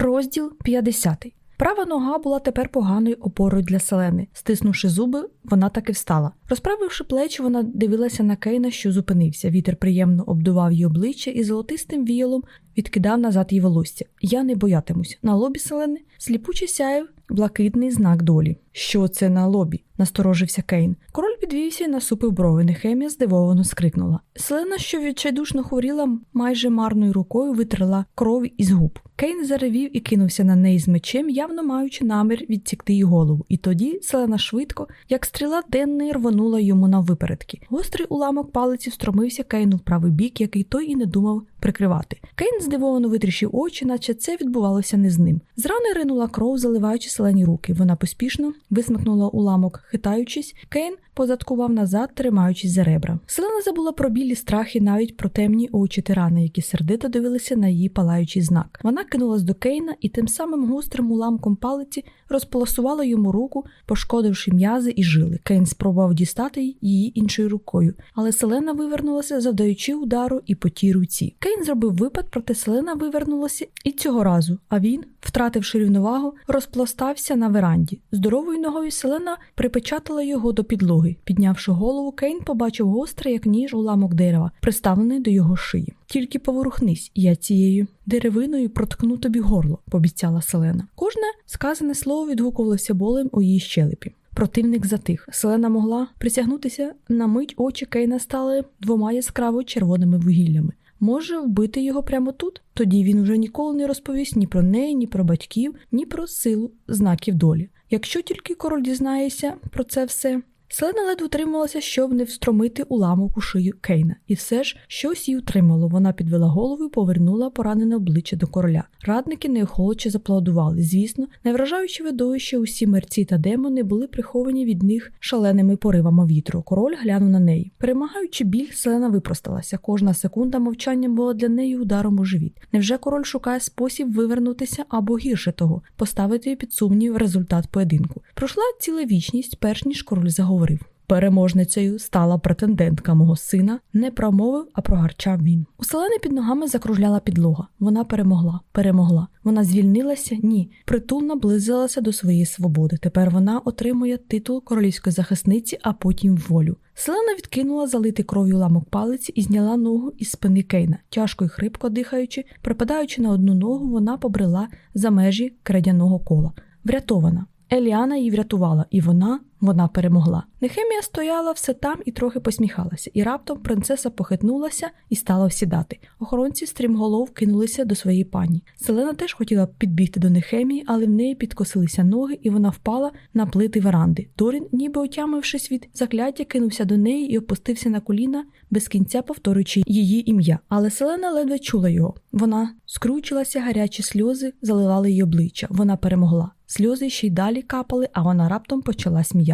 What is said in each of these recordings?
Розділ 50. Права нога була тепер поганою опорою для селени. Стиснувши зуби, вона таки встала. Розправивши плечі, вона дивилася на Кейна, що зупинився. Вітер приємно обдував її обличчя і золотистим віялом відкидав назад її волосся. Я не боятимусь. На лобі селени сліпуче сяєв блакитний знак долі. Що це на лобі? насторожився Кейн. Король підвівся і насупив брови. Нехемія здивовано скрикнула. Селена, що відчайдушно хворіла, майже марною рукою витрила кров із губ. Кейн заревів і кинувся на неї з мечем, явно маючи намір відтікти їй голову. І тоді селена швидко, як стріла денної, рвонула йому на випередки. Гострий уламок палиці встромився Кейну в правий бік, який той і не думав прикривати. Кейн здивовано витріщив очі, наче це відбувалося не з ним. З рани ринула кров, заливаючи селені руки. Вона поспішно висмикнула уламок, хитаючись. Кейн позадкував назад, тримаючись за ребра. Селена забула про білі страхи, навіть про темні очі тирани, які сердито дивилися на її палаючий знак. Вона кинулась до Кейна і тим самим гострим уламком палиці розполосувала йому руку, пошкодивши м'язи і жили. Кейн спробував дістати її іншою рукою, але селена вивернулася, завдаючи удару і по тій руці. Кейн зробив випад, проте селена вивернулася і цього разу. А він, втративши рівновагу, розпластався на веранді. Здоровою ногою селена припечатала його до підлоги. Піднявши голову, Кейн побачив гостре, як ніж уламок дерева, приставлений до його шиї. Тільки поворухнись, я цією деревиною проткну тобі горло, пообіцяла Селена. Кожне сказане слово відгукувалося болем у її щелепі. Противник затих. Селена могла присягнутися на мить очі Кейна стали двома яскраво червоними вугіллями. Може вбити його прямо тут? Тоді він уже ніколи не розповість ні про неї, ні про батьків, ні про силу знаків долі. Якщо тільки король дізнається про це все, Селена ледве утрималася, щоб не встромити уламок у шию Кейна, і все ж щось її утримало. Вона підвела голову і повернула поранене обличчя до короля. Радники неохолодче заплодували. Звісно, не вражаючи видовище, усі мерці та демони були приховані від них шаленими поривами вітру. Король глянув на неї. Перемагаючи біль, селена випросталася. Кожна секунда мовчання була для неї ударом у живіт. Невже король шукає спосіб вивернутися або гірше того, поставити під сумнів результат поєдинку? Пройшла ціла вічність, перш ніж король заговорив говорив. Переможницею стала претендентка мого сина, не промовив, а прогарчав він. У селени під ногами закружляла підлога. Вона перемогла, перемогла. Вона звільнилася? Ні. Притул наблизилася до своєї свободи. Тепер вона отримує титул королівської захисниці, а потім волю. Селена відкинула залитий кров'ю ламок палиці і зняла ногу із спини Кейна. Тяжко й хрипко дихаючи, припадаючи на одну ногу, вона побрела за межі крадяного кола. Врятована. Еліана її врятувала, і вона вона перемогла. Нехемія стояла все там і трохи посміхалася, і раптом принцеса похитнулася і стала всідати. Охоронці стрімголов кинулися до своєї пані. Селена теж хотіла підбігти до Нехемії, але в неї підкосилися ноги, і вона впала на плити веранди. Дорін, ніби отямившись від закляття, кинувся до неї і опустився на коліна, без кінця повторюючи її ім'я. Але Селена ледве чула його. Вона скручилася, гарячі сльози заливали її обличчя. Вона перемогла. Сльози ще й далі капали, а вона раптом почала сміятися.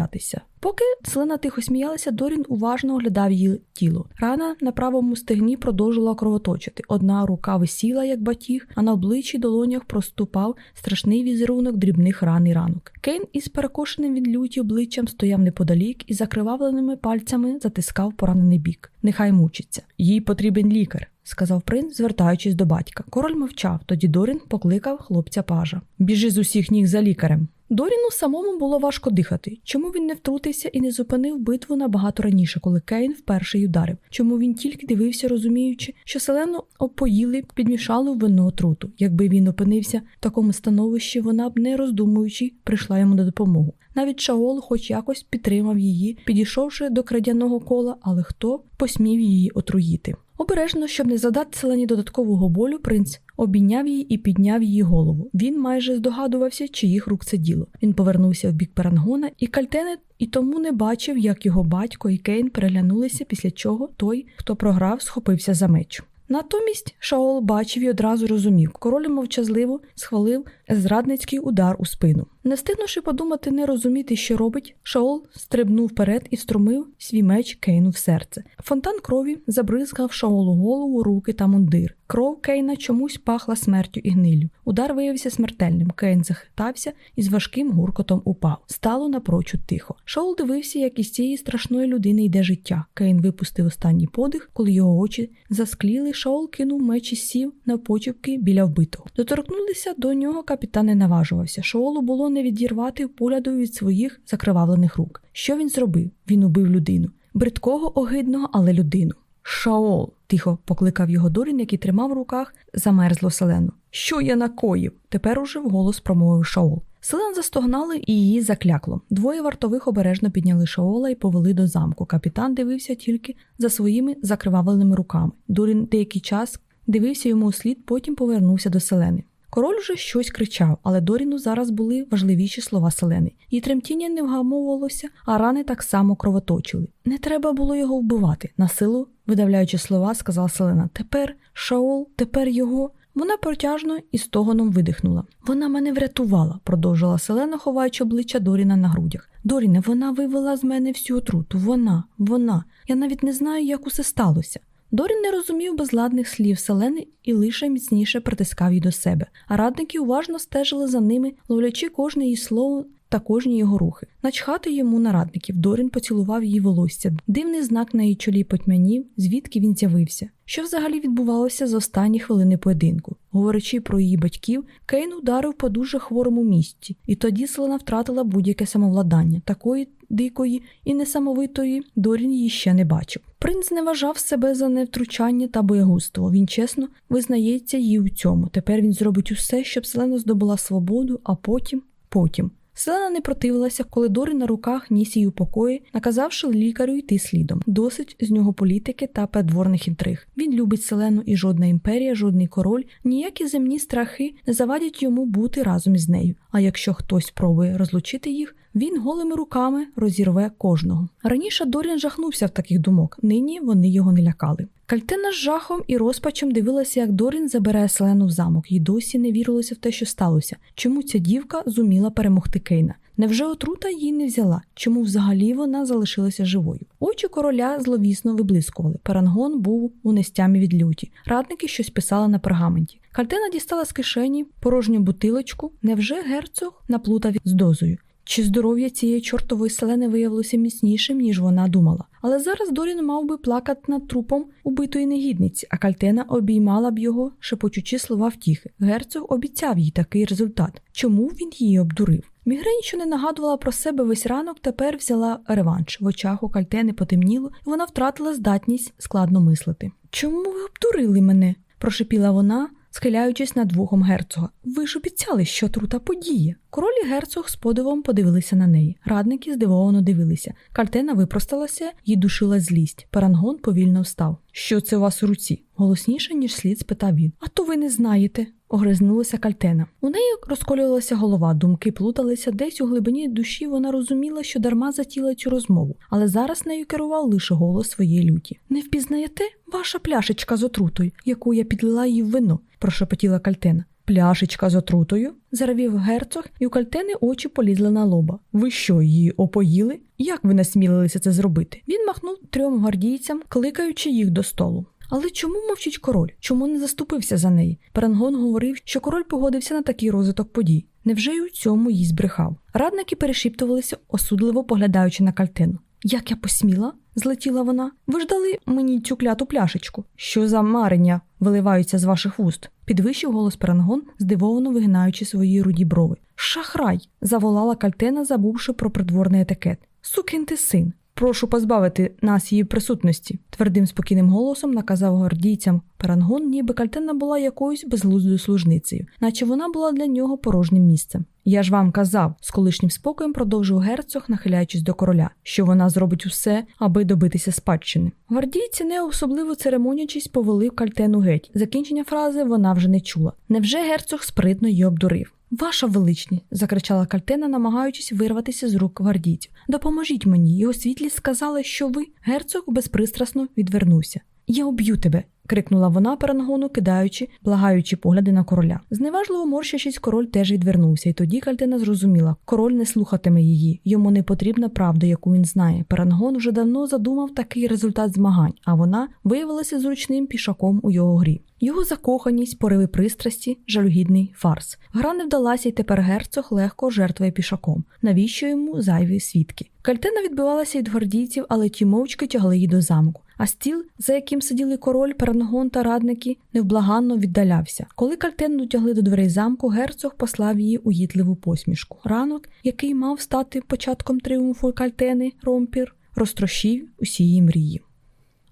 Поки Селена тихо сміялася, Дорін уважно оглядав її тіло. Рана на правому стегні продовжувала кровоточити. Одна рука висіла, як батіг, а на обличчі долонях проступав страшний візерунок дрібних ран і ранок. Кейн із перекошеним від люті обличчям стояв неподалік і закривавленими пальцями затискав поранений бік. Нехай мучиться. Їй потрібен лікар. Сказав принц, звертаючись до батька. Король мовчав, тоді Дорін покликав хлопця пажа. Біжи з усіх ніг за лікарем. Доріну самому було важко дихати. Чому він не втрутився і не зупинив битву набагато раніше, коли Кейн вперше ударив? Чому він тільки дивився, розуміючи, що селену опоїли, підмішали в винну отруту? Якби він опинився в такому становищі, вона б, не роздумуючи, прийшла йому на допомогу. Навіть Шаол, хоч якось підтримав її, підійшовши до крадяного кола, але хто посмів її отруїти? Обережно, щоб не задати селені додаткового болю, принц обійняв її і підняв її голову. Він майже здогадувався, чиїх рук це діло. Він повернувся в бік Парангона, і Кальтене і тому не бачив, як його батько і Кейн переглянулися, після чого той, хто програв, схопився за меч. Натомість Шаол бачив і одразу розумів, король мовчазливо схвалив зрадницький удар у спину. Не встигнувши подумати, не розуміти, що робить, Шаол стрибнув вперед і встромив свій меч Кейну в серце. Фонтан крові забризгав Шаолу голову, руки та мундир. Кров Кейна чомусь пахла смертю і гнилю. Удар виявився смертельним. Кейн захитався і з важким гуркотом упав. Стало напрочуд тихо. Шаол дивився, як із цієї страшної людини йде життя. Кейн випустив останній подих, коли його очі заскліли. Шаол кинув меч і сів навпочіпки біля вбитого. Доторкнулися до нього капітан не наважувався. Шаолу було не відірвати погляду від своїх закривавлених рук. Що він зробив? Він убив людину. Бридкого, огидного, але людину. Шаол, тихо покликав його Дорін, який тримав в руках замерзло селену. Що я накоїв? Тепер уже вголос промовив Шаол. Селен застогнали і її заклякло. Двоє вартових обережно підняли Шаола і повели до замку. Капітан дивився тільки за своїми закривавленими руками. Дорін деякий час дивився йому у слід, потім повернувся до селени. Король вже щось кричав, але Доріну зараз були важливіші слова селени. Її тремтіння не вгамовувалося, а рани так само кровоточили. Не треба було його вбивати. На силу, видавляючи слова, сказала Селена. Тепер Шаол, тепер його. Вона протяжно і стогоном видихнула. Вона мене врятувала, продовжила Селена, ховаючи обличчя Доріна на грудях. Доріне, вона вивела з мене всю отруту. Вона, вона. Я навіть не знаю, як усе сталося. Дорін не розумів безладних слів Селени і лише міцніше притискав її до себе, а радники уважно стежили за ними, ловлячи кожне її слово та кожні його рухи. Начхати йому на радників, Дорін поцілував її волосся. Дивний знак на її чолі потьмянів, звідки він з'явився. Що взагалі відбувалося з останні хвилини поєдинку? Говорячи про її батьків, Кейн ударив по дуже хворому місці, і тоді Селена втратила будь-яке самовладання. Такої дикої і несамовитої Дорін її ще не бачив. Принц не вважав себе за невтручання та боягузтво. Він чесно визнається їй у цьому. Тепер він зробить усе, щоб Селена здобула свободу, а потім, потім. Селена не противилася, коли Дори на руках ніс її у покої, наказавши лікарю йти слідом. Досить з нього політики та придворних інтриг. Він любить Селену і жодна імперія, жодний король, ніякі земні страхи не завадять йому бути разом із нею. А якщо хтось спробує розлучити їх, він голими руками розірве кожного. Раніше Дорін жахнувся в таких думок, нині вони його не лякали. Кальтина з жахом і розпачем дивилася, як Дорін забере Селену в замок, їй досі не вірилося в те, що сталося. Чому ця дівка зуміла перемогти Кейна? Невже отрута її не взяла? Чому взагалі вона залишилася живою? Очі короля зловісно виблискували. Парангон був у нестямі від люті. Радники щось писали на пергаменті. Кальтина дістала з кишені порожню бутилочку. Невже герцог наплутав з дозою? Чи здоров'я цієї чортової селени виявилося міцнішим, ніж вона думала? Але зараз Дорін мав би плакати над трупом убитої негідниці, а Кальтена обіймала б його, шепочучи слова втіхи. Герцог обіцяв їй такий результат. Чому він її обдурив? Мігрень, що не нагадувала про себе весь ранок, тепер взяла реванш. В очах у Кальтени потемніло, і вона втратила здатність складно мислити. Чому ви обдурили мене? прошепіла вона, схиляючись над вухом герцога. Ви ж обіцяли, що трута подіє. Король і герцог з подивом подивилися на неї. Радники здивовано дивилися. Картина випросталася їй душила злість. Парангон повільно встав. Що це у вас у руці? Голосніше, ніж слід, спитав він. А то ви не знаєте. Огризнулася кальтена. У неї розколювалася голова, думки плуталися десь у глибині душі. Вона розуміла, що дарма затіла цю розмову, але зараз нею керував лише голос своєї люті. Не впізнаєте ваша пляшечка з отрутою, яку я підлила їй в вино, прошепотіла кальтена. Пляшечка з отрутою? заревів герцог, і у кальтени очі полізли на лоба. Ви що, її опоїли? Як ви насмілилися це зробити? Він махнув трьом гвардійцям, кликаючи їх до столу. Але чому мовчить король? Чому не заступився за неї? Перангон говорив, що король погодився на такий розвиток подій. Невже й у цьому їй збрехав? Радники перешіптувалися, осудливо поглядаючи на кальтину. Як я посміла? злетіла вона. Ви ж дали мені цю кляту пляшечку. Що за марення виливаються з ваших вуст? Підвищив голос Перангон, здивовано вигинаючи свої руді брови. Шахрай! заволала кальтена, забувши про придворний етикет. Сукин ти син. Прошу позбавити нас її присутності, твердим спокійним голосом наказав гвардійцям Парангон, ніби кальтена була якоюсь безглуздою служницею, наче вона була для нього порожнім місцем. Я ж вам казав, з колишнім спокоєм продовжив герцог, нахиляючись до короля, що вона зробить усе, аби добитися спадщини. Гвардійці, не особливо церемонячись, повели кальтену геть. Закінчення фрази вона вже не чула. Невже герцог спритно її обдурив? Ваша величність, закричала Кальтена, намагаючись вирватися з рук гвардійців. Допоможіть мені. Його світлість сказали, що ви, герцог, безпристрасно відвернувся. Я уб'ю тебе, крикнула вона перангону, кидаючи, благаючи погляди на короля. Зневажливо морщачись, король теж відвернувся, і тоді Кальтина зрозуміла, король не слухатиме її, йому не потрібна правда, яку він знає. Перангон вже давно задумав такий результат змагань, а вона виявилася зручним пішаком у його грі. Його закоханість, пориви пристрасті, жалюгідний фарс. Гра не вдалася, і тепер герцог легко жертвує пішаком. Навіщо йому зайві свідки? Кальтина відбивалася від гвардійців, але ті мовчки тягли її до замку. А стіл, за яким сиділи король, перангон та радники, невблаганно віддалявся. Коли кальтену тягли до дверей замку, герцог послав її уїдливу посмішку. Ранок, який мав стати початком тріумфу кальтени, ромпір, розтрощив усі її мрії.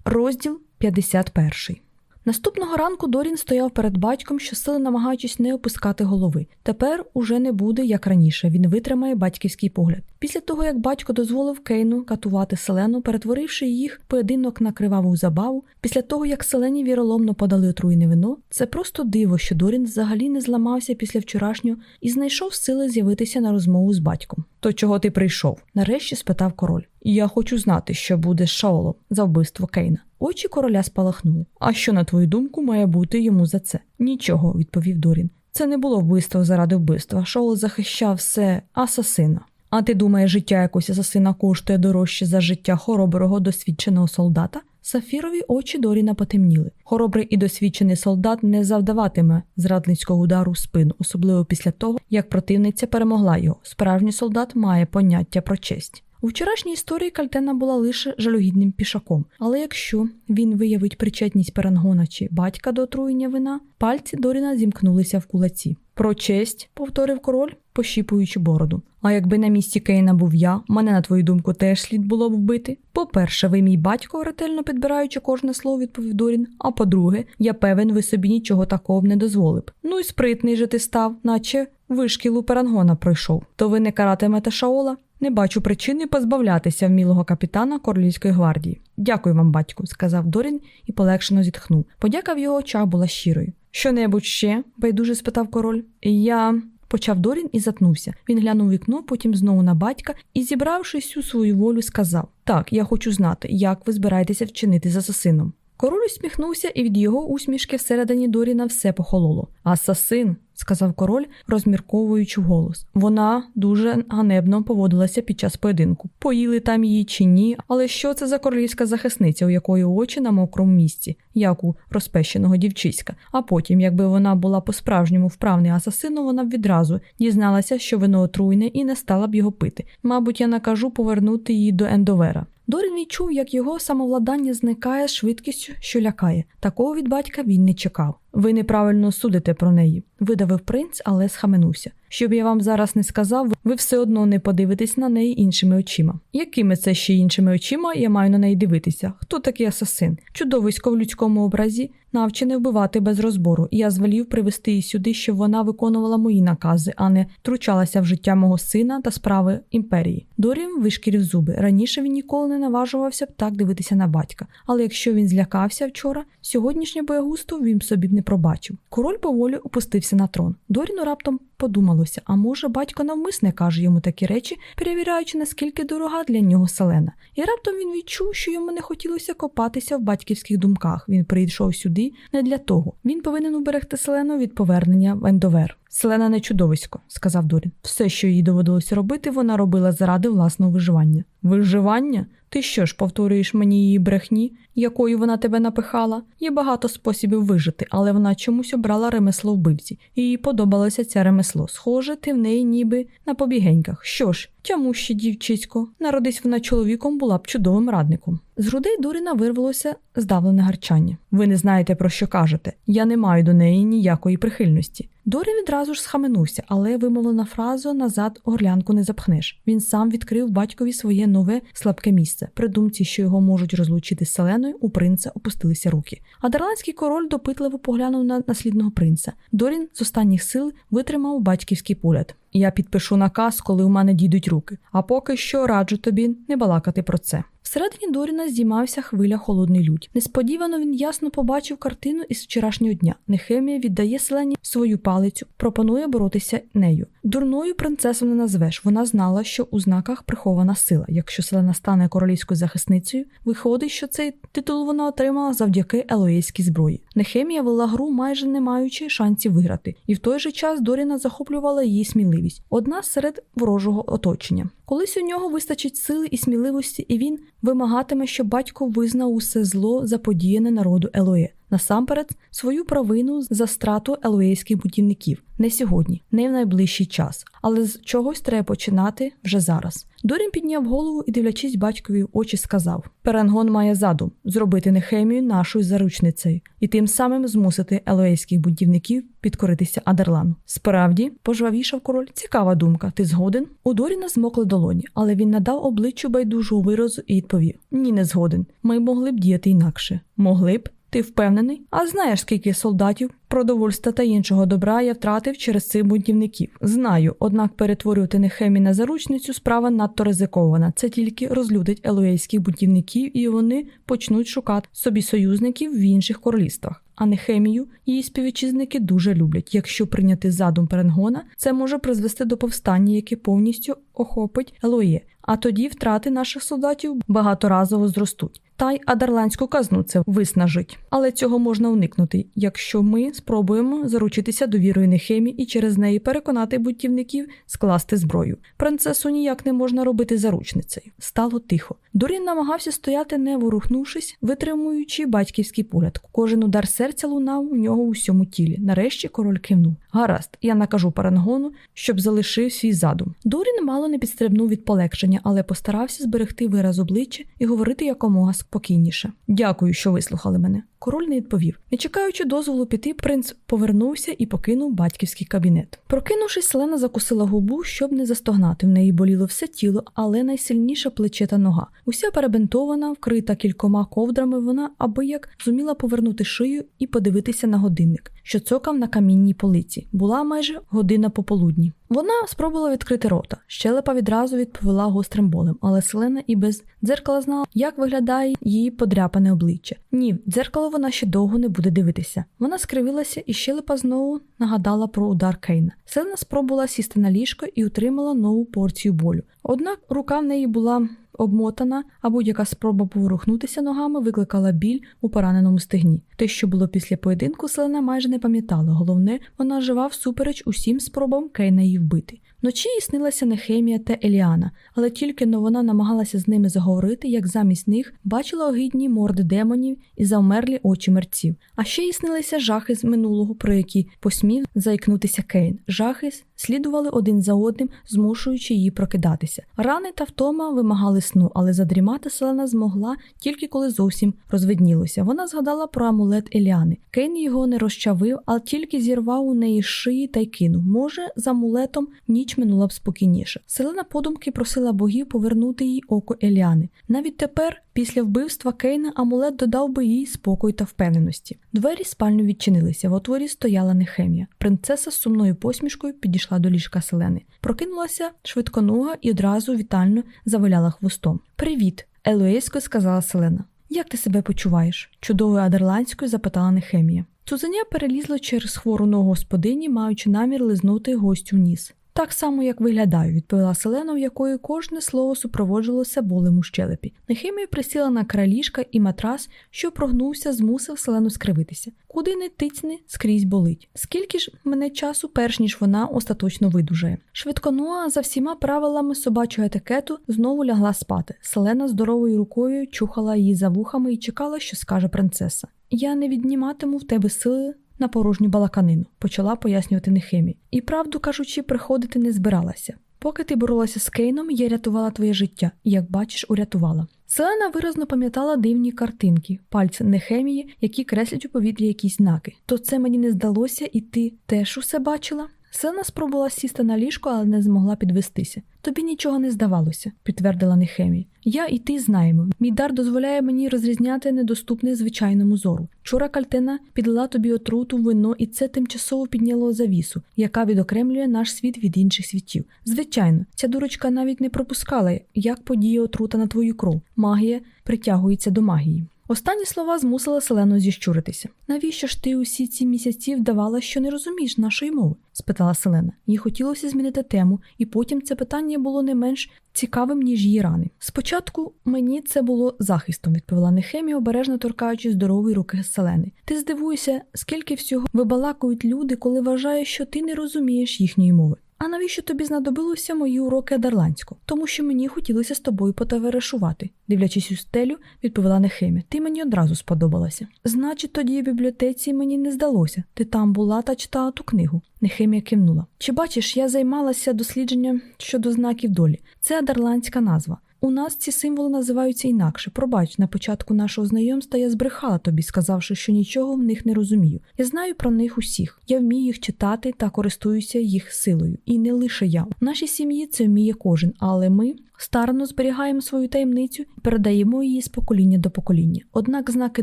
Розділ 51 Наступного ранку Дорін стояв перед батьком, щосили намагаючись не опускати голови. Тепер уже не буде, як раніше, він витримає батьківський погляд. Після того, як батько дозволив Кейну катувати селену, перетворивши їх поєдинок на криваву забаву, після того як селені віроломно подали отруєне вино, це просто диво, що Дорін взагалі не зламався після вчорашнього і знайшов сили з'явитися на розмову з батьком. То чого ти прийшов? нарешті спитав король. Я хочу знати, що буде з Шаолом за вбивство Кейна. Очі короля спалахнули. А що, на твою думку, має бути йому за це? Нічого, відповів Дорін. Це не було вбивство заради вбивства. Шаол захищав все асасина. А ти думаєш, життя якогось асасина коштує дорожче за життя хороброго досвідченого солдата? Сафірові очі Доріна потемніли. Хоробрий і досвідчений солдат не завдаватиме зрадницького удару в спину, особливо після того, як противниця перемогла його. Справжній солдат має поняття про честь. У вчорашній історії Кальтена була лише жалюгідним пішаком, але якщо він виявить причетність перангона чи батька до отруєння вина, пальці Доріна зімкнулися в кулаці. Про честь, повторив король, пощіпуючи бороду. А якби на місці Кейна був я, мене, на твою думку, теж слід було б вбити. По-перше, ви мій батько, ретельно підбираючи кожне слово, відповів Дорін. А по-друге, я певен, ви собі нічого такого б не дозволив. Ну і спритний же ти став, наче вишкілу перангона пройшов. То ви не каратимете Шаола? Не бачу причини позбавлятися вмілого капітана Королівської гвардії. Дякую вам, батьку, сказав Дорін і полегшено зітхнув. Подяка в його очах була щирою. Що небудь ще? байдуже спитав король. Я. Почав Дорін і затнувся. Він глянув вікно, потім знову на батька і, зібравши всю свою волю, сказав: Так, я хочу знати, як ви збираєтеся вчинити з асасином. Король усміхнувся, і від його усмішки всередині Доріна все похололо. Асасин, сказав король, розмірковуючи голос. Вона дуже ганебно поводилася під час поєдинку. Поїли там її чи ні, але що це за королівська захисниця, у якої очі на мокрому місці, як у розпещеного дівчиська. А потім, якби вона була по-справжньому вправний асасином, вона б відразу дізналася, що вино отруйне, і не стала б його пити. Мабуть, я накажу повернути її до Ендовера. Дорін відчув, як його самовладання зникає з швидкістю, що лякає. Такого від батька він не чекав. Ви неправильно судите про неї, видавив принц, але схаменувся. Щоб я вам зараз не сказав, ви все одно не подивитесь на неї іншими очима. Якими це ще іншими очима я маю на неї дивитися? Хто такий асасин? Чудовисько в людському образі, навчене вбивати без розбору, я звелів привести її сюди, щоб вона виконувала мої накази, а не втручалася в життя мого сина та справи імперії. Дорім вишкірів зуби. Раніше він ніколи не наважувався б так дивитися на батька. Але якщо він злякався вчора, сьогоднішнє боягусто він собі не пробачив. Король поволі опустився на трон. Доріну раптом подумалося, а може, батько навмисне каже йому такі речі, перевіряючи, наскільки дорога для нього селена. І раптом він відчув, що йому не хотілося копатися в батьківських думках. Він прийшов сюди не для того. Він повинен уберегти селену від повернення в Ендовер. Селена не чудовисько, сказав Дорін. Все, що їй доводилося робити, вона робила заради власного виживання. Виживання? Ти що ж повторюєш мені її брехні, якою вона тебе напихала? Є багато способів вижити, але вона чомусь обрала ремесло вбивці, і їй подобалося це ремесло. Схоже, ти в неї ніби на побігеньках. Що ж, чому ще, дівчисько, народись вона чоловіком, була б чудовим радником. З грудей Дуріна вирвалося здавлене гарчання. Ви не знаєте, про що кажете. Я не маю до неї ніякої прихильності. Дорін відразу ж схаменувся, але вимовлена фразу назад горлянку не запхнеш. Він сам відкрив батькові своє нове слабке місце. При думці, що його можуть розлучити з селеною, у принца опустилися руки. А дарландський король допитливо поглянув на наслідного принца. Дорін з останніх сил витримав батьківський погляд. Я підпишу наказ, коли у мене дійдуть руки. А поки що раджу тобі не балакати про це. Всередині Доріна здіймався хвиля холодної люті. Несподівано він ясно побачив картину із вчорашнього дня. Нехемія віддає селені свою палицю, пропонує боротися нею. Дурною принцесу не назвеш. Вона знала, що у знаках прихована сила. Якщо селена стане королівською захисницею, виходить, що цей титул вона отримала завдяки елоїйській зброї. Нехемія вела гру, майже не маючи шансів виграти, і в той же час Доріна захоплювала її сміливість одна серед ворожого оточення. Колись у нього вистачить сили і сміливості, і він вимагатиме, щоб батько визнав усе зло заподіяне народу Елоє. Насамперед, свою провину за страту елоєйських будівників не сьогодні, не в найближчий час, але з чогось треба починати вже зараз. Дорін підняв голову і, дивлячись батькові в очі, сказав: Перенгон має задум зробити нехемію нашою заручницею і тим самим змусити елоейських будівників підкоритися Адерлану. Справді, пожвавішав король, цікава думка. Ти згоден? У Доріна змокли долоні, але він надав обличчю байдужого виразу і відповів: Ні, не згоден. Ми могли б діяти інакше. Могли б. Ти впевнений? А знаєш, скільки солдатів, продовольства та іншого добра я втратив через цих бунтівників? Знаю, однак перетворювати Нехемі на заручницю справа надто ризикована. Це тільки розлюдить елоейських бунтівників, і вони почнуть шукати собі союзників в інших королівствах. А Нехемію її співвітчизники дуже люблять. Якщо прийняти задум Перенгона, це може призвести до повстання, яке повністю охопить Елоє. А тоді втрати наших солдатів багаторазово зростуть. Та й адерландську казну це виснажить. Але цього можна уникнути, якщо ми спробуємо заручитися довірою Нехемі і через неї переконати бутівників скласти зброю. Принцесу ніяк не можна робити заручницею. Стало тихо. Дорін намагався стояти, не ворухнувшись, витримуючи батьківський погляд. Кожен удар серця лунав у нього у всьому тілі. Нарешті король кивнув. Гаразд, я накажу Парангону, щоб залишив свій задум. Дорін мало не підстрибнув від полегшення, але постарався зберегти вираз обличчя і говорити якомога спокійніше. Дякую, що вислухали мене. Король не відповів. Не чекаючи дозволу піти, принц повернувся і покинув батьківський кабінет. Прокинувшись, Селена закусила губу, щоб не застогнати. В неї боліло все тіло, але найсильніше плече та нога. Уся перебинтована, вкрита кількома ковдрами, вона аби як зуміла повернути шию і подивитися на годинник, що цокав на камінній полиці. Була майже година пополудні. Вона спробувала відкрити рота. Щелепа відразу відповіла гострим болем, але Селена і без дзеркала знала, як виглядає її подряпане обличчя. Ні, дзеркало вона ще довго не буде дивитися. Вона скривилася, і щелепа знову нагадала про удар Кейна. Селена спробувала сісти на ліжко і утримала нову порцію болю. Однак рука в неї була обмотана, а будь-яка спроба поворухнутися ногами викликала біль у пораненому стегні. Те, що було після поєдинку, Селена майже не пам'ятала. Головне, вона жива всупереч усім спробам Кейна її вбити. Вночі їй снилася Нехемія та Еліана, але тільки но вона намагалася з ними заговорити, як замість них бачила огидні морди демонів і завмерлі очі мерців. А ще їй снилися жахи з минулого, про які посмів заікнутися Кейн. Жахи слідували один за одним, змушуючи її прокидатися. Рани та втома вимагали сну, але задрімати селена змогла тільки коли зовсім розвиднілося. Вона згадала про амулет Еліани. Кейн його не розчавив, а тільки зірвав у неї шиї та й кинув. Може, з амулетом ніч минула б спокійніше. Селена подумки просила богів повернути їй око Еліани. Навіть тепер, після вбивства Кейна, амулет додав би їй спокою та впевненості. Двері спальню відчинилися. В отворі стояла Нехемія. Принцеса з сумною посмішкою підійшла до ліжка Селени. Прокинулася швидконога і одразу вітально завиляла хвостом. Привіт, Елоїсько сказала Селена. Як ти себе почуваєш? чудовою адерландською запитала Нехемія. Цузеня перелізла через хвору ногу господині, маючи намір лизнути гостю в ніс. Так само, як виглядаю, відповіла Селена, в якої кожне слово супроводжувалося болем у щелепі. Нехимія присіла на край ліжка і матрас, що прогнувся, змусив Селену скривитися. Куди не тицьни, скрізь болить. Скільки ж мене часу, перш ніж вона остаточно видужає. Швидконуа за всіма правилами собачого етикету знову лягла спати. Селена здоровою рукою чухала її за вухами і чекала, що скаже принцеса. Я не відніматиму в тебе сили на порожню балаканину, почала пояснювати Нехемі. І правду кажучи, приходити не збиралася. Поки ти боролася з Кейном, я рятувала твоє життя, і, як бачиш, урятувала. Селена виразно пам'ятала дивні картинки, пальці Нехемії, які креслять у повітрі якісь знаки. То це мені не здалося, і ти теж усе бачила? Селена спробувала сісти на ліжко, але не змогла підвестися. Тобі нічого не здавалося, підтвердила Нехемія. Я і ти знаємо. Мій дар дозволяє мені розрізняти недоступне звичайному зору. Вчора кальтена підлила тобі отруту вино, і це тимчасово підняло завісу, яка відокремлює наш світ від інших світів. Звичайно, ця дурочка навіть не пропускала, як подіє отрута на твою кров. Магія притягується до магії. Останні слова змусили Селену зіщуритися. Навіщо ж ти усі ці місяці вдавала, що не розумієш нашої мови? спитала Селена. Їй хотілося змінити тему, і потім це питання було не менш цікавим, ніж її рани. Спочатку мені це було захистом, відповіла Нехемія, обережно торкаючи здорової руки Селени. Ти здивуєшся, скільки всього вибалакують люди, коли вважають, що ти не розумієш їхньої мови. А навіщо тобі знадобилося мої уроки адерландську? Тому що мені хотілося з тобою потоваришувати. Дивлячись у стелю, відповіла Нехемі. Ти мені одразу сподобалася. Значить, тоді в бібліотеці мені не здалося. Ти там була та читала ту книгу. Нехемія кивнула. Чи бачиш, я займалася дослідженням щодо знаків долі. Це адерландська назва. У нас ці символи називаються інакше. Пробач, на початку нашого знайомства я збрехала тобі, сказавши, що нічого в них не розумію. Я знаю про них усіх. Я вмію їх читати та користуюся їх силою. І не лише я. В нашій сім'ї це вміє кожен, але ми старано зберігаємо свою таємницю і передаємо її з покоління до покоління. Однак знаки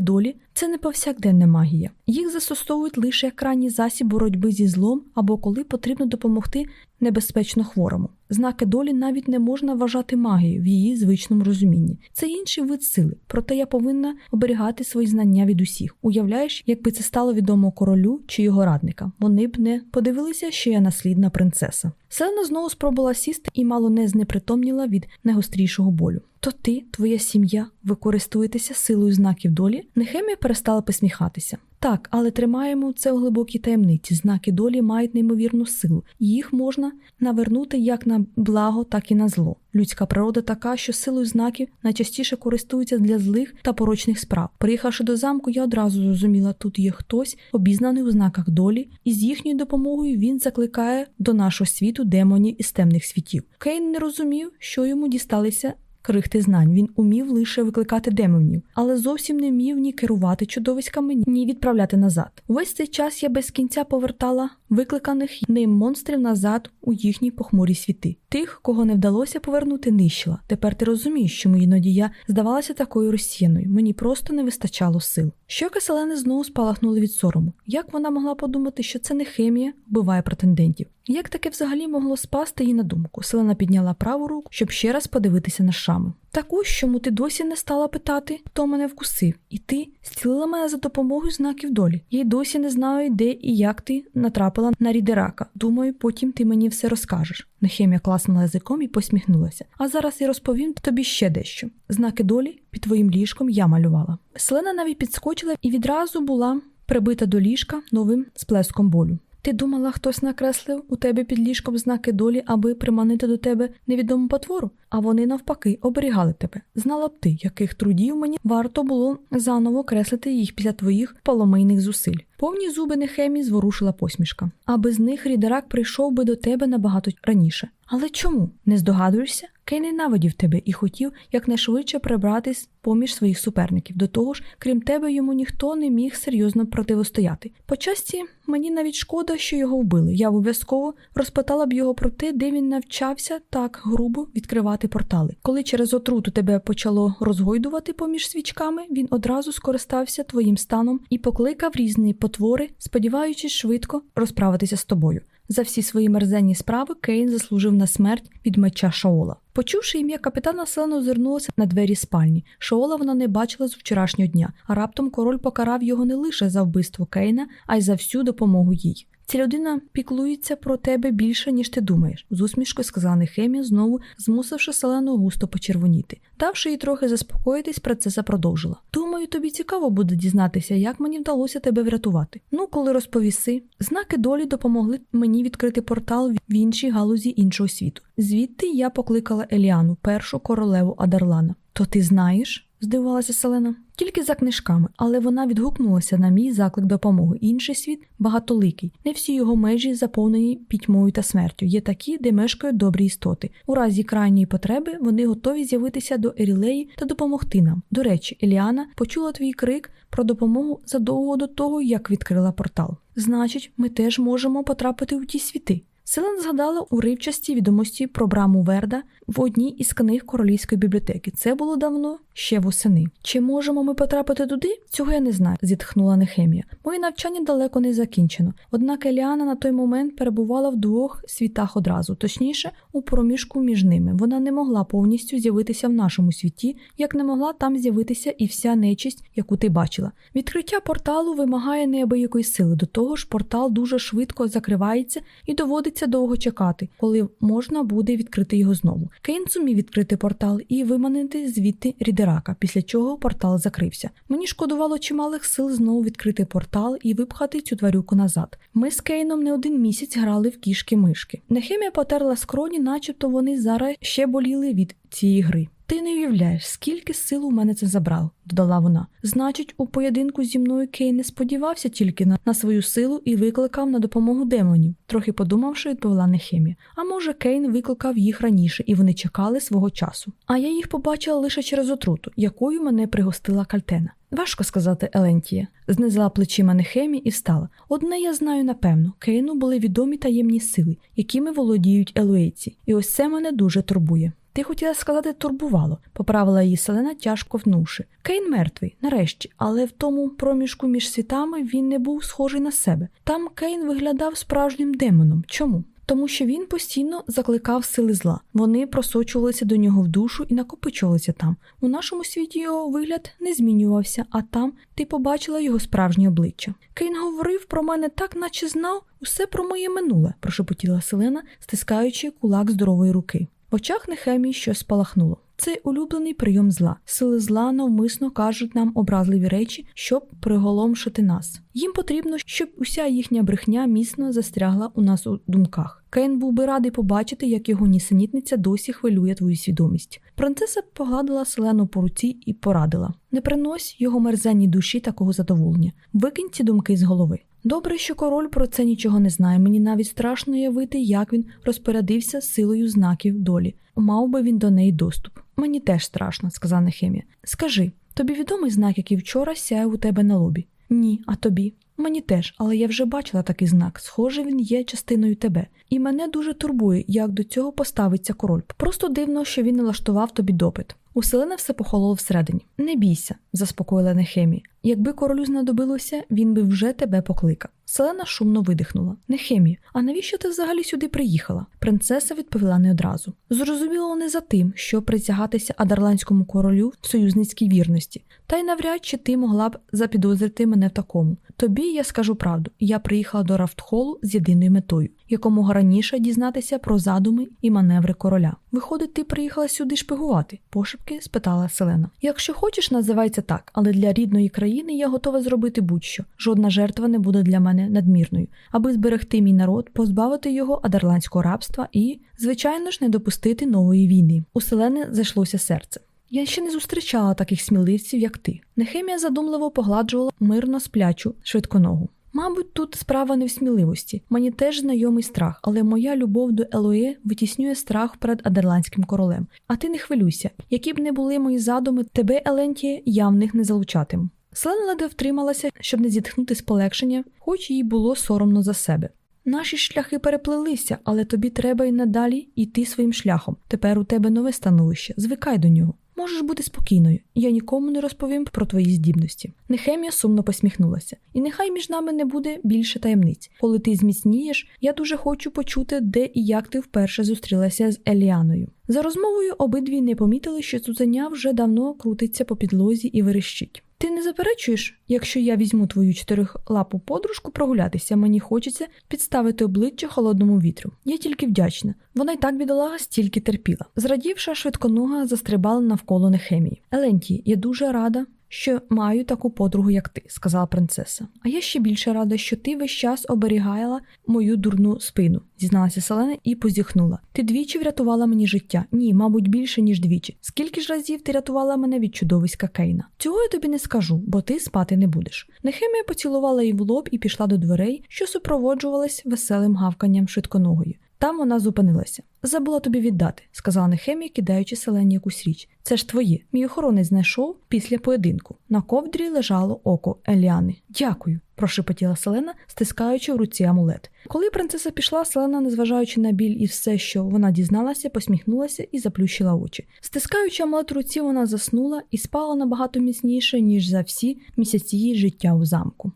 долі це не повсякденна магія. Їх застосовують лише як крайній засіб боротьби зі злом або коли потрібно допомогти небезпечно хворому. Знаки долі навіть не можна вважати магією в її звичному розумінні. Це інший вид сили, проте я повинна оберігати свої знання від усіх. Уявляєш, якби це стало відомо королю чи його радникам. Вони б не подивилися, що я наслідна принцеса. Селена знову спробувала сісти і мало не знепритомніла від найгострішого болю. То ти, твоя сім'я, ви користуєтеся силою знаків долі? Нехемія перестала посміхатися. Так, але тримаємо це в глибокій таємниці. Знаки долі мають неймовірну силу, і їх можна навернути як на благо, так і на зло. Людська природа така, що силою знаків найчастіше користуються для злих та порочних справ. Приїхавши до замку, я одразу зрозуміла, тут є хтось, обізнаний у знаках долі, і з їхньою допомогою він закликає до нашого світу демонів із темних світів. Кейн не розумів, що йому дісталися крихти знань. Він умів лише викликати демонів, але зовсім не вмів ні керувати чудовиськами, ні відправляти назад. Увесь цей час я без кінця повертала викликаних ним монстрів назад у їхні похмурі світи. Тих, кого не вдалося повернути, нищила. Тепер ти розумієш, чому іноді я здавалася такою розсіяною. Мені просто не вистачало сил. Щоки Селени знову спалахнули від сорому. Як вона могла подумати, що це не хемія вбиває претендентів? Як таке взагалі могло спасти їй на думку? Селена підняла праву руку, щоб ще раз подивитися на шами. Так ось чому ти досі не стала питати, хто мене вкусив, і ти зцілила мене за допомогою знаків долі. Я й досі не знаю, де і як ти натрапила на рідерака. Думаю, потім ти мені все розкажеш. Нехемія класнула язиком і посміхнулася. А зараз я розповім тобі ще дещо. Знаки долі під твоїм ліжком я малювала. Селена навіть підскочила і відразу була прибита до ліжка новим сплеском болю. Ти думала, хтось накреслив у тебе під ліжком знаки долі, аби приманити до тебе невідому потвору, а вони навпаки оберігали тебе. Знала б ти, яких трудів мені варто було заново креслити їх після твоїх поломийних зусиль. Повні зуби Нехемі зворушила посмішка. А без них рідерак прийшов би до тебе набагато раніше. Але чому? Не здогадуєшся? Кей ненавидів тебе і хотів якнайшвидше прибратись поміж своїх суперників. До того ж, крім тебе, йому ніхто не міг серйозно противостояти. По часті мені навіть шкода, що його вбили. Я обов'язково розпитала б його про те, де він навчався так грубо відкривати портали. Коли через отруту тебе почало розгойдувати поміж свічками, він одразу скористався твоїм станом і покликав різні потвори, сподіваючись швидко розправитися з тобою. За всі свої мерзенні справи Кейн заслужив на смерть від меча Шаола. Почувши ім'я капітана, Селена озирнулася на двері спальні. Шаола вона не бачила з вчорашнього дня, а раптом король покарав його не лише за вбивство Кейна, а й за всю допомогу їй. Ця людина піклується про тебе більше, ніж ти думаєш, з усмішкою сказала Нехемія, знову змусивши селену густо почервоніти. Давши їй трохи заспокоїтись, принцеса продовжила. Думаю, тобі цікаво буде дізнатися, як мені вдалося тебе врятувати. Ну, коли розповіси, знаки долі допомогли мені відкрити портал в іншій галузі іншого світу. Звідти я покликала Еліану, першу королеву Адарлана. То ти знаєш? Здивувалася Селена. Тільки за книжками, але вона відгукнулася на мій заклик допомоги. Інший світ багатоликий. Не всі його межі заповнені пітьмою та смертю. Є такі, де мешкають добрі істоти. У разі крайньої потреби вони готові з'явитися до Ерілеї та допомогти нам. До речі, Еліана почула твій крик про допомогу задовго до того, як відкрила портал. Значить, ми теж можемо потрапити у ті світи. Селен згадала уривчасті відомості про браму Верда в одній із книг королівської бібліотеки. Це було давно ще восени. Чи можемо ми потрапити туди? Цього я не знаю, зітхнула Нехемія. Моє навчання далеко не закінчено. Однак Еліана на той момент перебувала в двох світах одразу, точніше, у проміжку між ними. Вона не могла повністю з'явитися в нашому світі, як не могла там з'явитися і вся нечисть, яку ти бачила. Відкриття порталу вимагає неабиякої сили. До того ж, портал дуже швидко закривається і доводиться довго чекати, коли можна буде відкрити його знову. Кейн сумів відкрити портал і виманити звідти рідерака, після чого портал закрився. Мені коштувало чималих сил знову відкрити портал і випхати цю тварюку назад. Ми з Кейном не один місяць грали в кішки-мишки. Нехемія потерла скроні, начебто вони зараз ще боліли від цієї гри. Ти не уявляєш, скільки сил у мене це забрало, додала вона. Значить, у поєдинку зі мною Кейн не сподівався тільки на, на свою силу і викликав на допомогу демонів, трохи подумавши, відповіла Нехемія. А може, Кейн викликав їх раніше, і вони чекали свого часу. А я їх побачила лише через отруту, якою мене пригостила кальтена. Важко сказати Елентія. Знизила плечима Нехемі і встала. Одне я знаю напевно, Кейну були відомі таємні сили, якими володіють елуейці, і ось це мене дуже турбує. Ти хотіла сказати турбувало, поправила її Селена, тяжко внувши. Кейн мертвий, нарешті, але в тому проміжку між світами він не був схожий на себе. Там Кейн виглядав справжнім демоном. Чому? Тому що він постійно закликав сили зла. Вони просочувалися до нього в душу і накопичувалися там. У нашому світі його вигляд не змінювався, а там ти побачила його справжнє обличчя. Кейн говорив про мене так, наче знав усе про моє минуле, прошепотіла Селена, стискаючи кулак здорової руки. В очах Нехемії щось спалахнуло. Це улюблений прийом зла. Сили зла навмисно кажуть нам образливі речі, щоб приголомшити нас. Їм потрібно, щоб уся їхня брехня міцно застрягла у нас у думках. Кейн був би радий побачити, як його нісенітниця досі хвилює твою свідомість. Принцеса погладила селену по руці і порадила: не принось його мерзенній душі такого задоволення. Викинь ці думки з голови. Добре, що король про це нічого не знає. Мені навіть страшно уявити, як він розпорядився силою знаків долі. Мав би він до неї доступ. Мені теж страшно, сказав Нехемія. Скажи, тобі відомий знак, який вчора сяяв у тебе на лобі? Ні, а тобі? Мені теж, але я вже бачила такий знак. Схоже, він є частиною тебе. І мене дуже турбує, як до цього поставиться король. Просто дивно, що він налаштував тобі допит. У Селена все похололо всередині. Не бійся, заспокоїла Нехемі. Якби королю знадобилося, він би вже тебе покликав. Селена шумно видихнула. Нехемі, а навіщо ти взагалі сюди приїхала? Принцеса відповіла не одразу. Зрозуміло, не за тим, щоб присягатися адерландському королю в союзницькій вірності, та й навряд чи ти могла б запідозрити мене в такому. Тобі я скажу правду, я приїхала до Рафтхолу з єдиною метою, якомога раніше дізнатися про задуми і маневри короля. Виходить, ти приїхала сюди шпигувати? Пошепки спитала Селена. Якщо хочеш, називається так, але для рідної країни я готова зробити будь-що. Жодна жертва не буде для мене надмірною, аби зберегти мій народ, позбавити його адерландського рабства і, звичайно ж, не допустити нової війни. У Селени зайшлося серце. Я ще не зустрічала таких сміливців, як ти. Нехемія задумливо погладжувала мирно сплячу швидконогу. Мабуть, тут справа не в сміливості. Мені теж знайомий страх, але моя любов до Елоє витіснює страх перед адерландським королем. А ти не хвилюйся, які б не були мої задуми, тебе, Елентіє, я в них не залучатиму. Селена ледве втрималася, щоб не зітхнути з полегшення, хоч їй було соромно за себе. Наші шляхи переплелися, але тобі треба й надалі йти своїм шляхом. Тепер у тебе нове становище, звикай до нього. Можеш бути спокійною, я нікому не розповім про твої здібності. Нехемія сумно посміхнулася, і нехай між нами не буде більше таємниць. Коли ти зміцнієш, я дуже хочу почути, де і як ти вперше зустрілася з Еліаною. За розмовою обидві не помітили, що цуценя вже давно крутиться по підлозі і верещить. Ти не заперечуєш, якщо я візьму твою чотирилапу подружку прогулятися, мені хочеться підставити обличчя холодному вітру. Я тільки вдячна. Вона й так бідолага стільки терпіла. Зрадівша, швидконога застрибала навколо Нехемії. Еленті, я дуже рада, що маю таку подругу, як ти, сказала принцеса. А я ще більше рада, що ти весь час оберігала мою дурну спину, зізналася Селена і позіхнула. Ти двічі врятувала мені життя. Ні, мабуть, більше, ніж двічі. Скільки ж разів ти рятувала мене від чудовиська Кейна? Цього я тобі не скажу, бо ти спати не будеш. Нехемія поцілувала її в лоб і пішла до дверей, що супроводжувалась веселим гавканням швидконогою. Там вона зупинилася. Забула тобі віддати, сказала Нехемія, кидаючи селені якусь річ. Це ж твоє. Мій охоронець знайшов після поєдинку. На ковдрі лежало око Еліани. Дякую, прошепотіла Селена, стискаючи в руці амулет. Коли принцеса пішла, Селена, незважаючи на біль і все, що вона дізналася, посміхнулася і заплющила очі. Стискаючи амулет в руці, вона заснула і спала набагато міцніше, ніж за всі місяці її життя у замку.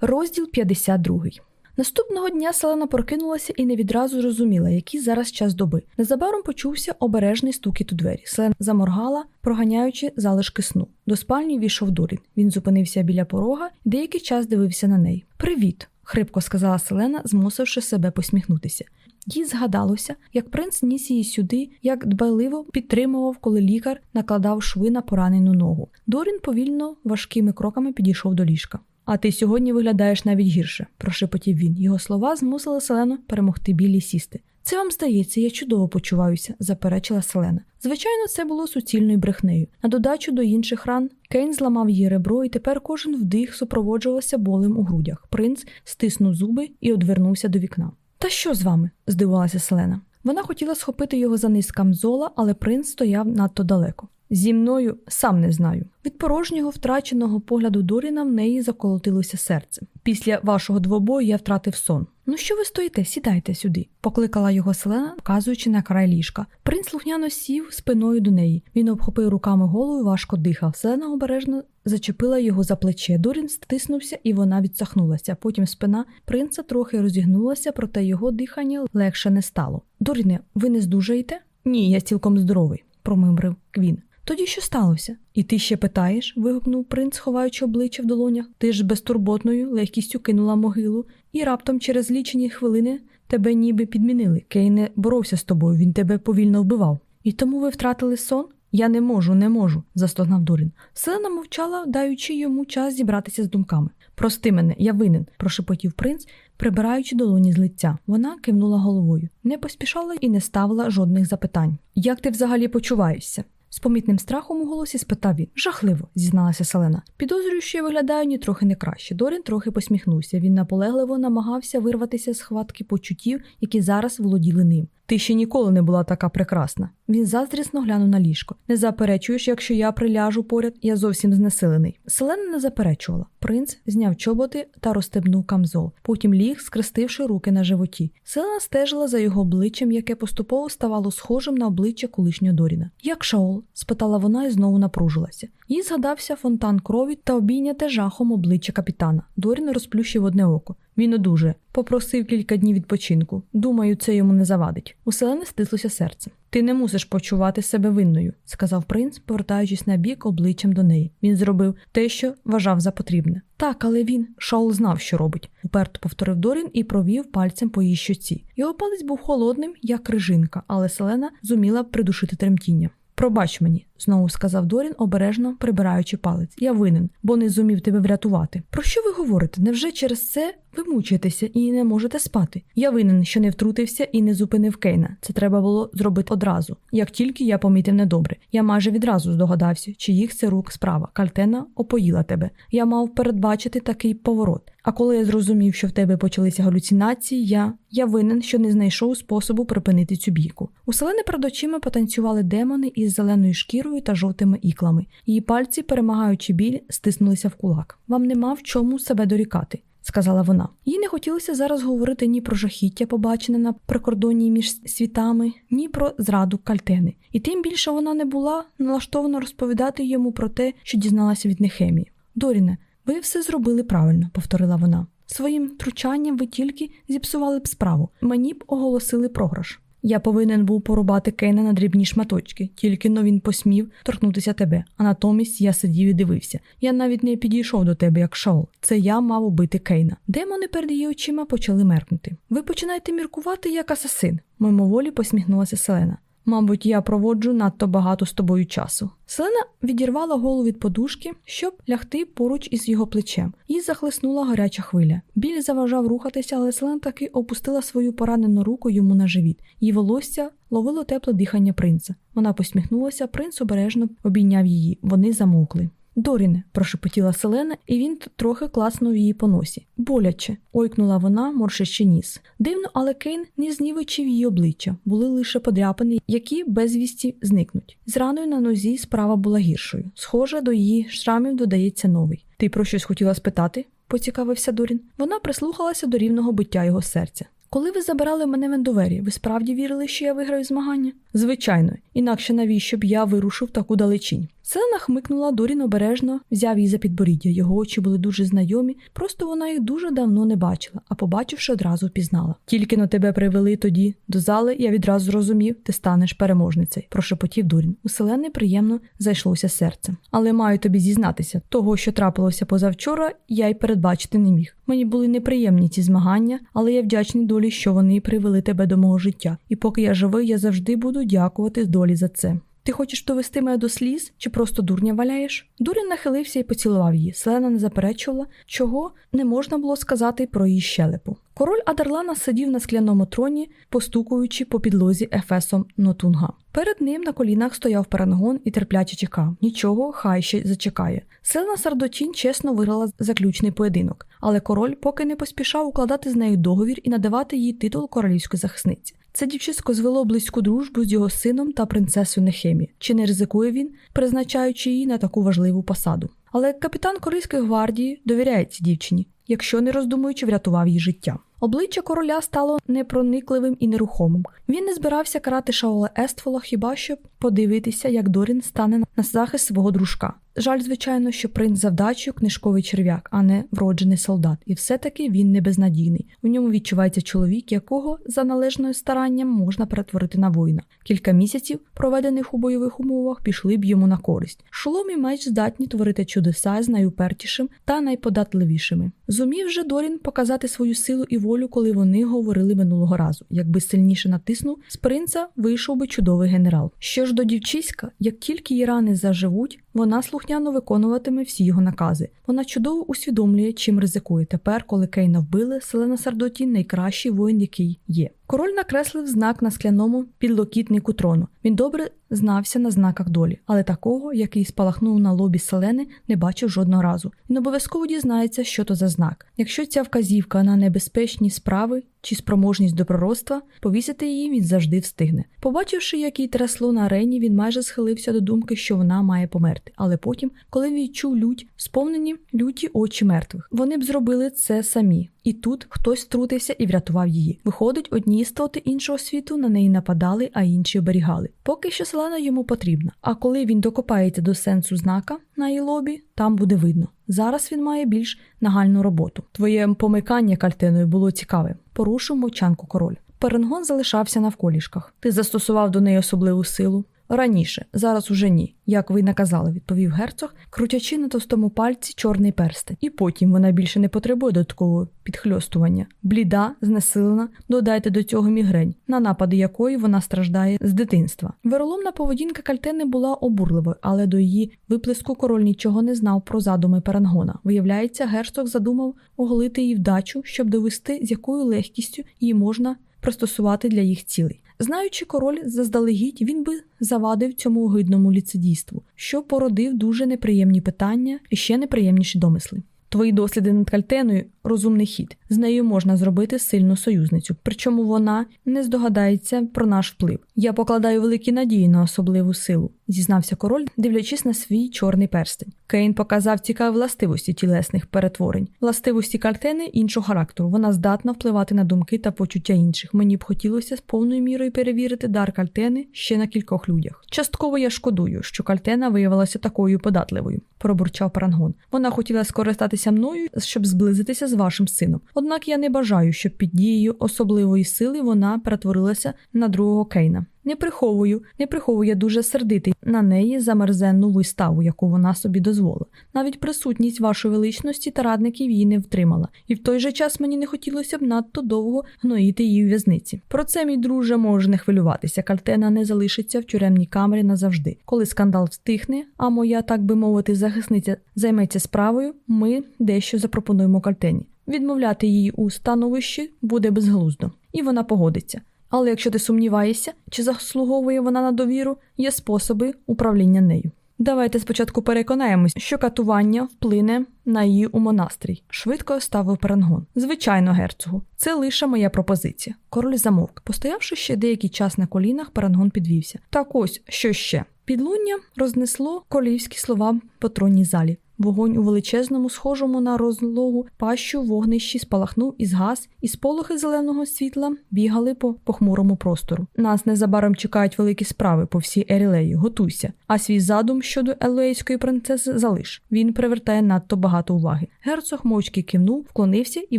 Розділ 52 Наступного дня Селена прокинулася і не відразу зрозуміла, який зараз час доби. Незабаром почувся обережний стукіт у двері. Селена заморгала, проганяючи залишки сну. До спальні війшов Дорін. Він зупинився біля порога і деякий час дивився на неї. Привіт! хрипко сказала Селена, змусивши себе посміхнутися. Їй згадалося, як принц ніс її сюди, як дбайливо підтримував, коли лікар накладав шви на поранену ногу. Дорін повільно важкими кроками підійшов до ліжка. А ти сьогодні виглядаєш навіть гірше, прошепотів він. Його слова змусили Селену перемогти білі сісти. Це вам здається, я чудово почуваюся, заперечила Селена. Звичайно, це було суцільною брехнею. На додачу до інших ран Кейн зламав її ребро, і тепер кожен вдих супроводжувався болем у грудях. Принц стиснув зуби і одвернувся до вікна. Та що з вами? здивувалася Селена. Вона хотіла схопити його за низ камзола, але принц стояв надто далеко. Зі мною сам не знаю. Від порожнього втраченого погляду Доріна в неї заколотилося серце. Після вашого двобою я втратив сон. Ну що ви стоїте? Сідайте сюди, покликала його Селена, вказуючи на край ліжка. Принц слухняно сів спиною до неї. Він обхопив руками голову важко дихав. Селена обережно зачепила його за плече. Дорін стиснувся, і вона відсахнулася. Потім спина принца трохи розігнулася, проте його дихання легше не стало. Доріне, ви не здужаєте? Ні, я цілком здоровий, промимрив Квін. Тоді що сталося? І ти ще питаєш? вигукнув принц, ховаючи обличчя в долонях. Ти ж безтурботною легкістю кинула могилу, і раптом через лічені хвилини тебе ніби підмінили. Кей не боровся з тобою, він тебе повільно вбивав. І тому ви втратили сон? Я не можу, не можу, застогнав Дорін. Селена мовчала, даючи йому час зібратися з думками. Прости мене, я винен, прошепотів принц, прибираючи долоні з лиця. Вона кивнула головою, не поспішала і не ставила жодних запитань. Як ти взагалі почуваєшся? З помітним страхом у голосі спитав він. Жахливо, зізналася Селена. Підозрюю, що я виглядаю ні трохи не краще. Дорін трохи посміхнувся. Він наполегливо намагався вирватися з хватки почуттів, які зараз володіли ним. Ти ще ніколи не була така прекрасна. Він заздрісно глянув на ліжко. Не заперечуєш, якщо я приляжу поряд, я зовсім знесилений. Селена не заперечувала. Принц зняв чоботи та розстебнув камзол. Потім ліг, скрестивши руки на животі. Селена стежила за його обличчям, яке поступово ставало схожим на обличчя колишнього Доріна. Як Шаол? спитала вона і знову напружилася. Їй згадався фонтан крові та обійняте жахом обличчя капітана. Дорін розплющив одне око. Він одужує, попросив кілька днів відпочинку. Думаю, це йому не завадить. У селени стислося серце. Ти не мусиш почувати себе винною, сказав принц, повертаючись на бік обличчям до неї. Він зробив те, що вважав за потрібне. Так, але він Шаул знав, що робить, уперто повторив Дорін і провів пальцем по її щоці. Його палець був холодним, як крижинка, але селена зуміла придушити тремтіння. Пробач мені, знову сказав Дорін, обережно прибираючи палець. Я винен, бо не зумів тебе врятувати. Про що ви говорите? Невже через це ви мучаєтеся і не можете спати? Я винен, що не втрутився і не зупинив Кейна. Це треба було зробити одразу. Як тільки я помітив недобре, я майже відразу здогадався, чи це рук справа. Кальтена опоїла тебе. Я мав передбачити такий поворот. А коли я зрозумів, що в тебе почалися галюцинації, я я винен, що не знайшов способу припинити цю бійку. У селени перед очима потанцювали демони із зеленою шкірою та жовтими іклами. Її пальці, перемагаючи біль, стиснулися в кулак. Вам нема в чому себе дорікати. Сказала вона. Їй не хотілося зараз говорити ні про жахіття, побачене на прикордонні між світами, ні про зраду кальтени. І тим більше вона не була налаштована розповідати йому про те, що дізналася від Нехемії. Доріне, ви все зробили правильно, повторила вона. Своїм втручанням ви тільки зіпсували б справу. Мені б оголосили програш. Я повинен був порубати Кейна на дрібні шматочки, тільки но він посмів торкнутися тебе, а натомість я сидів і дивився. Я навіть не підійшов до тебе, як шаол. Це я мав убити Кейна. Демони перед її очима почали меркнути. Ви починаєте міркувати як асасин, мимоволі посміхнулася Селена. Мабуть, я проводжу надто багато з тобою часу. Селена відірвала голову від подушки, щоб лягти поруч із його плечем, і захлеснула гаряча хвиля. Біль заважав рухатися, але Селена таки опустила свою поранену руку йому на живіт. Її волосся ловило тепле дихання принца. Вона посміхнулася, принц обережно обійняв її. Вони замовкли. Доріне, прошепотіла Селена, і він трохи класнув її по носі. Боляче, ойкнула вона, морщачи ніс. Дивно, але Кейн не знівечив її обличчя, були лише подряпини, які безвісті зникнуть. З раною на нозі справа була гіршою. Схоже, до її шрамів додається новий. Ти про щось хотіла спитати? поцікавився Дорін. Вона прислухалася до рівного биття його серця. Коли ви забирали мене в ендовері, ви справді вірили, що я виграю змагання? Звичайно, інакше навіщо б я вирушив таку далечінь. Селена хмикнула, Дорін обережно взяв її за підборіддя. Його очі були дуже знайомі, просто вона їх дуже давно не бачила, а побачивши, одразу впізнала. Тільки на тебе привели тоді до зали, я відразу зрозумів, ти станеш переможницею, прошепотів Дорін. У Селени приємно зайшлося серцем. Але маю тобі зізнатися, того, що трапилося позавчора, я й передбачити не міг. Мені були неприємні ці змагання, але я вдячний долі, що вони привели тебе до мого життя. І поки я живий, я завжди буду дякувати долі за це. Ти хочеш довести мене до сліз чи просто дурня валяєш? Дурін нахилився і поцілував її. Селена не заперечувала, чого не можна було сказати про її щелепу. Король Адарлана сидів на скляному троні, постукуючи по підлозі ефесом Нотунга. Перед ним на колінах стояв перангон і терпляче чекав. Нічого, хай ще зачекає. Селена Сардотін чесно виграла заключний поєдинок, але король поки не поспішав укладати з нею договір і надавати їй титул королівської захисниці. Це дівчисько звело близьку дружбу з його сином та принцесою Нехемі. Чи не ризикує він, призначаючи її на таку важливу посаду? Але капітан Корейської гвардії довіряє цій дівчині, якщо не роздумуючи, врятував її життя. Обличчя короля стало непроникливим і нерухомим. Він не збирався карати Шаола Ествола, хіба що подивитися, як Дорін стане на захист свого дружка. Жаль, звичайно, що принц завдачу книжковий черв'як, а не вроджений солдат, і все-таки він не безнадійний. У ньому відчувається чоловік, якого за належною старанням можна перетворити на воїна. Кілька місяців, проведених у бойових умовах, пішли б йому на користь. Шолом і меч здатні творити чудеса з найупертішим та найподатливішими. Зумів же Дорін показати свою силу і волю, коли вони говорили минулого разу. Якби сильніше натиснув, з принца вийшов би чудовий генерал. Що ж до дівчиська, як тільки її рани заживуть, вона слухняно виконуватиме всі його накази. Вона чудово усвідомлює, чим ризикує. Тепер, коли Кейна вбили, Селена Сардоті найкращий воїн, який є. Король накреслив знак на скляному підлокітнику трону. Він добре знався на знаках долі, але такого, який спалахнув на лобі селени, не бачив жодного разу. Він обов'язково дізнається, що то за знак. Якщо ця вказівка на небезпечні справи чи спроможність до пророцтва, повісити її він завжди встигне. Побачивши, як їй трясло на арені, він майже схилився до думки, що вона має померти. Але потім, коли відчув лють, сповнені люті очі мертвих, вони б зробили це самі. І тут хтось втрутився і врятував її. Виходить, одні істоти іншого світу на неї нападали, а інші оберігали. Поки що Селена йому потрібна. А коли він докопається до сенсу знака на її лобі, там буде видно. Зараз він має більш нагальну роботу. Твоє помикання кальтиною було цікаве. Порушив мовчанку король. Перенгон залишався навколішках. Ти застосував до неї особливу силу. Раніше, зараз уже ні, як ви наказали, відповів герцог, крутячи на товстому пальці чорний перстень. І потім вона більше не потребує додаткового підхльостування. Бліда, знесилена, додайте до цього мігрень, на напади якої вона страждає з дитинства. Вероломна поведінка Кальтени була обурливою, але до її виплеску король нічого не знав про задуми Перангона. Виявляється, герцог задумав оголити її вдачу, щоб довести, з якою легкістю її можна пристосувати для їх цілей. Знаючи король заздалегідь, він би завадив цьому огидному ліцедійству, що породив дуже неприємні питання і ще неприємніші домисли. Твої досліди над кальтеною розумний хід. З нею можна зробити сильну союзницю, причому вона не здогадається про наш вплив. Я покладаю великі надії на особливу силу, зізнався король, дивлячись на свій чорний перстень. Кейн показав цікаві властивості тілесних перетворень, властивості кальтени іншого характеру. Вона здатна впливати на думки та почуття інших. Мені б хотілося з повною мірою перевірити дар кальтени ще на кількох людях. Частково я шкодую, що кальтена виявилася такою податливою, пробурчав Парангон. Вона хотіла скористатися мною, щоб зблизитися з вашим сином. Однак я не бажаю, щоб під дією особливої сили вона перетворилася на другого Кейна. Не приховую, не приховую я дуже сердитий на неї за мерзенну виставу, яку вона собі дозволила. Навіть присутність вашої величності та радників її не втримала, і в той же час мені не хотілося б надто довго гноїти її в в'язниці. Про це, мій друже, може не хвилюватися. Кальтена не залишиться в тюремній камері назавжди. Коли скандал встихне, а моя, так би мовити, захисниця займеться справою, ми дещо запропонуємо кальтені. Відмовляти її у становищі буде безглуздо, і вона погодиться. Але якщо ти сумніваєшся, чи заслуговує вона на довіру, є способи управління нею. Давайте спочатку переконаємось, що катування вплине на її умонастрій. Швидко ставив перангон. Звичайно, герцогу, це лише моя пропозиція. Король замовк. Постоявши ще деякий час на колінах, перангон підвівся. Так ось що ще. Підлуння рознесло колівські слова по тронній залі. Вогонь у величезному, схожому на розлогу пащу вогнищі спалахнув і згас, і сполохи зеленого світла бігали по похмурому простору. Нас незабаром чекають великі справи по всій Ерілеї. Готуйся. А свій задум щодо елуейської принцеси залиш. Він привертає надто багато уваги. Герцог мовчки кивнув, вклонився і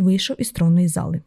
вийшов із тронної зали.